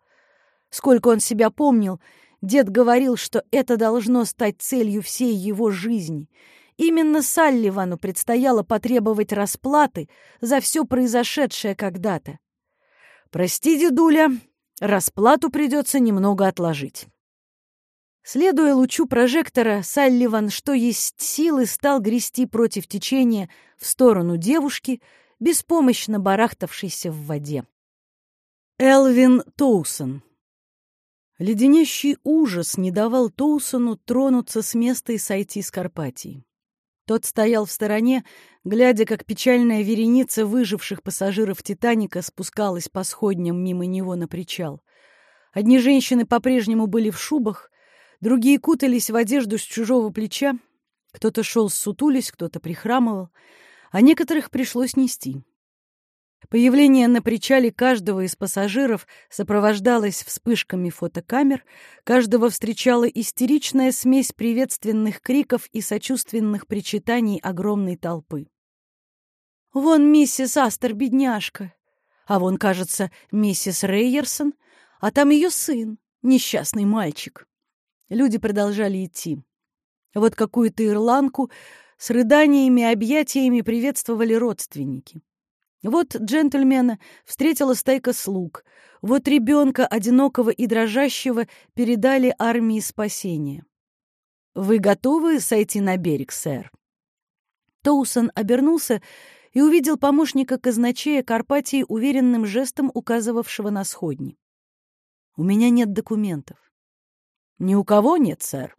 Сколько он себя помнил, дед говорил, что это должно стать целью всей его жизни. Именно Салливану предстояло потребовать расплаты за все произошедшее когда-то. «Прости, дедуля, расплату придется немного отложить». Следуя лучу прожектора, Салливан, что есть силы, стал грести против течения в сторону девушки, беспомощно барахтавшейся в воде. Элвин Тоусон Леденящий ужас не давал Тоусону тронуться с места и сойти с Карпатии. Тот стоял в стороне, глядя, как печальная вереница выживших пассажиров «Титаника» спускалась по сходням мимо него на причал. Одни женщины по-прежнему были в шубах, другие кутались в одежду с чужого плеча, кто-то шел сутулись, кто-то прихрамывал, а некоторых пришлось нести. Появление на причале каждого из пассажиров сопровождалось вспышками фотокамер, каждого встречала истеричная смесь приветственных криков и сочувственных причитаний огромной толпы. «Вон миссис Астер, бедняжка! А вон, кажется, миссис Рейерсон, а там ее сын, несчастный мальчик». Люди продолжали идти. Вот какую-то ирландку с рыданиями и объятиями приветствовали родственники. Вот джентльмена встретила стайка слуг. Вот ребенка, одинокого и дрожащего, передали армии спасения. «Вы готовы сойти на берег, сэр?» Тоусон обернулся и увидел помощника казначея Карпатии уверенным жестом, указывавшего на сходни. «У меня нет документов». «Ни у кого нет, сэр.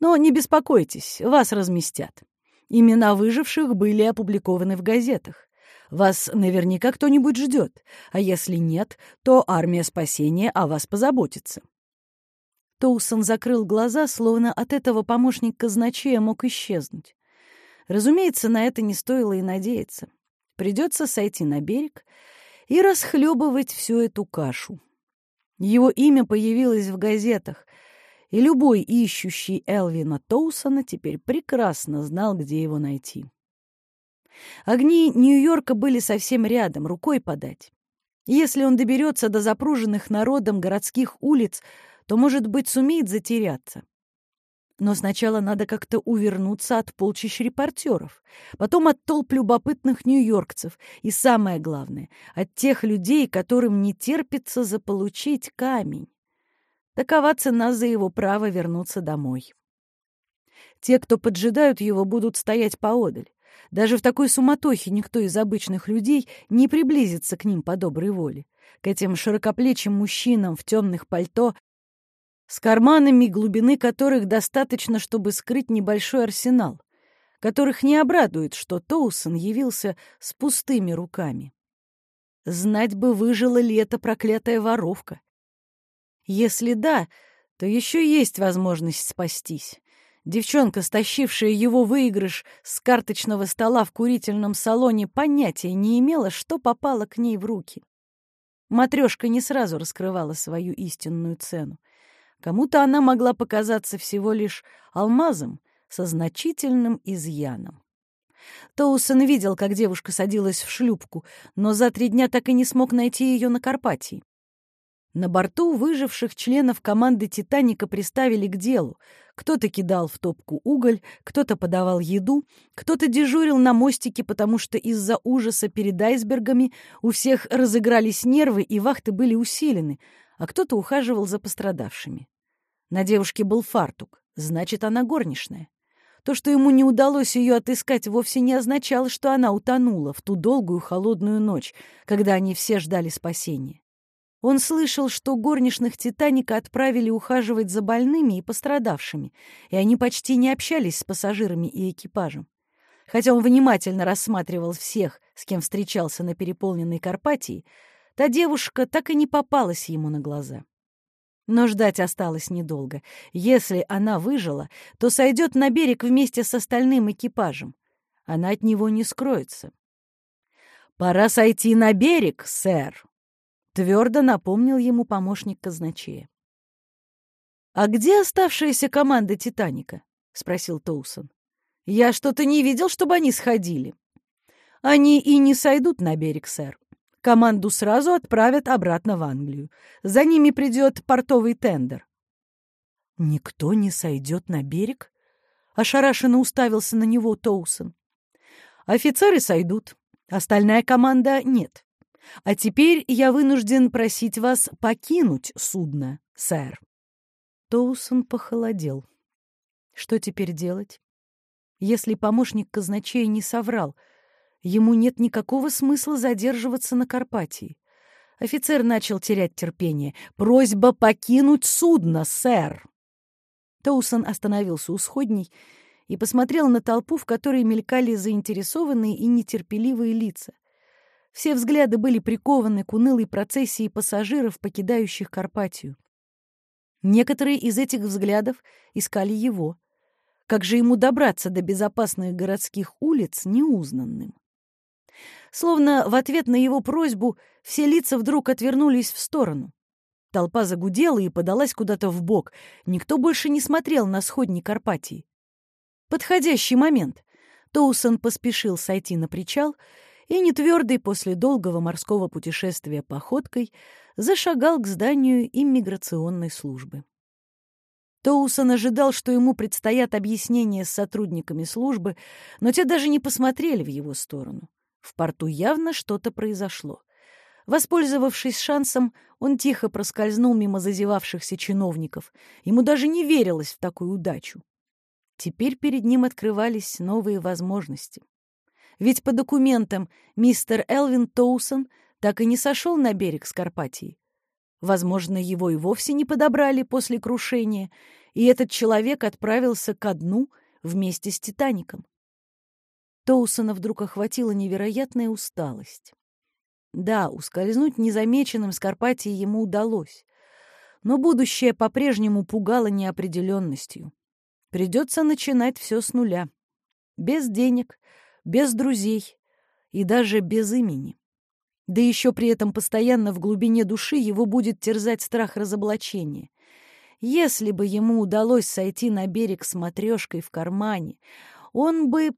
Но не беспокойтесь, вас разместят. Имена выживших были опубликованы в газетах. Вас наверняка кто-нибудь ждет, а если нет, то армия спасения о вас позаботится». Тоусон закрыл глаза, словно от этого помощник казначея мог исчезнуть. Разумеется, на это не стоило и надеяться. Придется сойти на берег и расхлебывать всю эту кашу. Его имя появилось в газетах, и любой ищущий Элвина Тоусона теперь прекрасно знал, где его найти. Огни Нью-Йорка были совсем рядом, рукой подать. Если он доберется до запруженных народом городских улиц, то, может быть, сумеет затеряться. Но сначала надо как-то увернуться от полчищ репортеров, потом от толп любопытных нью-йоркцев и, самое главное, от тех людей, которым не терпится заполучить камень. Такова цена за его право вернуться домой. Те, кто поджидают его, будут стоять поодаль. Даже в такой суматохе никто из обычных людей не приблизится к ним по доброй воле. К этим широкоплечим мужчинам в темных пальто с карманами, глубины которых достаточно, чтобы скрыть небольшой арсенал, которых не обрадует, что Тоусон явился с пустыми руками. Знать бы, выжила ли эта проклятая воровка. Если да, то еще есть возможность спастись. Девчонка, стащившая его выигрыш с карточного стола в курительном салоне, понятия не имела, что попало к ней в руки. Матрешка не сразу раскрывала свою истинную цену. Кому-то она могла показаться всего лишь алмазом со значительным изъяном. Тоусон видел, как девушка садилась в шлюпку, но за три дня так и не смог найти ее на Карпатии. На борту выживших членов команды «Титаника» приставили к делу. Кто-то кидал в топку уголь, кто-то подавал еду, кто-то дежурил на мостике, потому что из-за ужаса перед айсбергами у всех разыгрались нервы и вахты были усилены, а кто-то ухаживал за пострадавшими. На девушке был фартук, значит, она горничная. То, что ему не удалось ее отыскать, вовсе не означало, что она утонула в ту долгую холодную ночь, когда они все ждали спасения. Он слышал, что горничных «Титаника» отправили ухаживать за больными и пострадавшими, и они почти не общались с пассажирами и экипажем. Хотя он внимательно рассматривал всех, с кем встречался на переполненной Карпатии, Та девушка так и не попалась ему на глаза. Но ждать осталось недолго. Если она выжила, то сойдет на берег вместе с остальным экипажем. Она от него не скроется. «Пора сойти на берег, сэр», — твердо напомнил ему помощник казначея. «А где оставшаяся команда «Титаника»?» — спросил Тоусон. «Я что-то не видел, чтобы они сходили». «Они и не сойдут на берег, сэр. Команду сразу отправят обратно в Англию. За ними придет портовый тендер. «Никто не сойдет на берег?» — ошарашенно уставился на него Тоусон. «Офицеры сойдут, остальная команда — нет. А теперь я вынужден просить вас покинуть судно, сэр». Тоусон похолодел. Что теперь делать? Если помощник казначея не соврал — Ему нет никакого смысла задерживаться на Карпатии. Офицер начал терять терпение. «Просьба покинуть судно, сэр!» Тоусон остановился у сходней и посмотрел на толпу, в которой мелькали заинтересованные и нетерпеливые лица. Все взгляды были прикованы к унылой процессии пассажиров, покидающих Карпатию. Некоторые из этих взглядов искали его. Как же ему добраться до безопасных городских улиц неузнанным? Словно в ответ на его просьбу все лица вдруг отвернулись в сторону. Толпа загудела и подалась куда-то в бок. Никто больше не смотрел на сходни Карпатии. Подходящий момент. Тоусон поспешил сойти на причал и, нетвердый после долгого морского путешествия походкой, зашагал к зданию иммиграционной службы. Тоусон ожидал, что ему предстоят объяснения с сотрудниками службы, но те даже не посмотрели в его сторону. В порту явно что-то произошло. Воспользовавшись шансом, он тихо проскользнул мимо зазевавшихся чиновников. Ему даже не верилось в такую удачу. Теперь перед ним открывались новые возможности. Ведь по документам мистер Элвин Тоусон так и не сошел на берег Скарпатии. Возможно, его и вовсе не подобрали после крушения, и этот человек отправился ко дну вместе с «Титаником». Тоусона вдруг охватила невероятная усталость. Да, ускользнуть незамеченным с Карпатии ему удалось, но будущее по-прежнему пугало неопределенностью. Придется начинать все с нуля. Без денег, без друзей и даже без имени. Да еще при этом постоянно в глубине души его будет терзать страх разоблачения. Если бы ему удалось сойти на берег с матрешкой в кармане, он бы...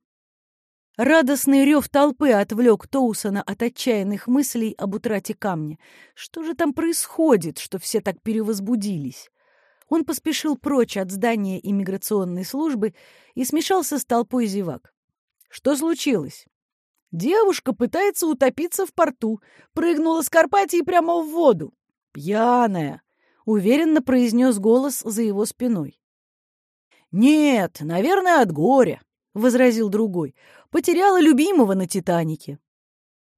Радостный рев толпы отвлек Тоусона от отчаянных мыслей об утрате камня. Что же там происходит, что все так перевозбудились? Он поспешил прочь от здания иммиграционной службы и смешался с толпой зевак. Что случилось? Девушка пытается утопиться в порту, прыгнула с Карпатии прямо в воду. Пьяная, уверенно произнес голос за его спиной. Нет, наверное, от горя, возразил другой. Потеряла любимого на Титанике.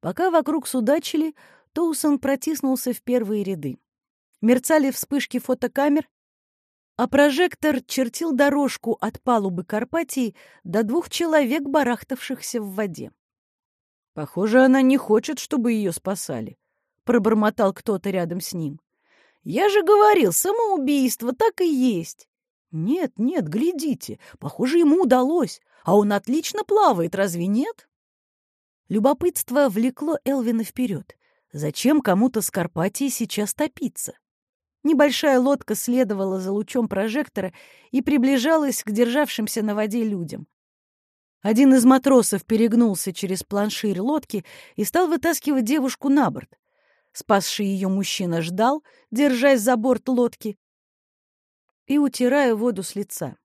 Пока вокруг судачили, Тоусон протиснулся в первые ряды. Мерцали вспышки фотокамер, а прожектор чертил дорожку от палубы Карпатии до двух человек, барахтавшихся в воде. «Похоже, она не хочет, чтобы ее спасали», — пробормотал кто-то рядом с ним. «Я же говорил, самоубийство так и есть». «Нет, нет, глядите, похоже, ему удалось, а он отлично плавает, разве нет?» Любопытство влекло Элвина вперед. Зачем кому-то с Карпатии сейчас топиться? Небольшая лодка следовала за лучом прожектора и приближалась к державшимся на воде людям. Один из матросов перегнулся через планширь лодки и стал вытаскивать девушку на борт. Спасший ее мужчина ждал, держась за борт лодки и утирая воду с лица.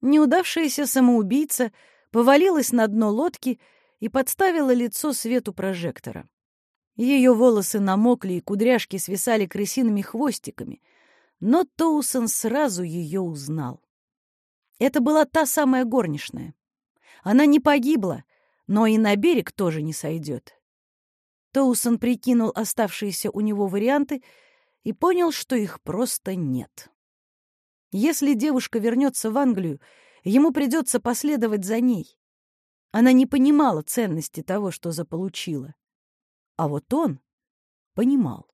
Неудавшаяся самоубийца повалилась на дно лодки и подставила лицо свету прожектора. Ее волосы намокли и кудряшки свисали крысиными хвостиками, но Тоусон сразу ее узнал. Это была та самая горничная. Она не погибла, но и на берег тоже не сойдет. Тоусон прикинул оставшиеся у него варианты и понял, что их просто нет. Если девушка вернется в Англию, ему придется последовать за ней. Она не понимала ценности того, что заполучила. А вот он понимал.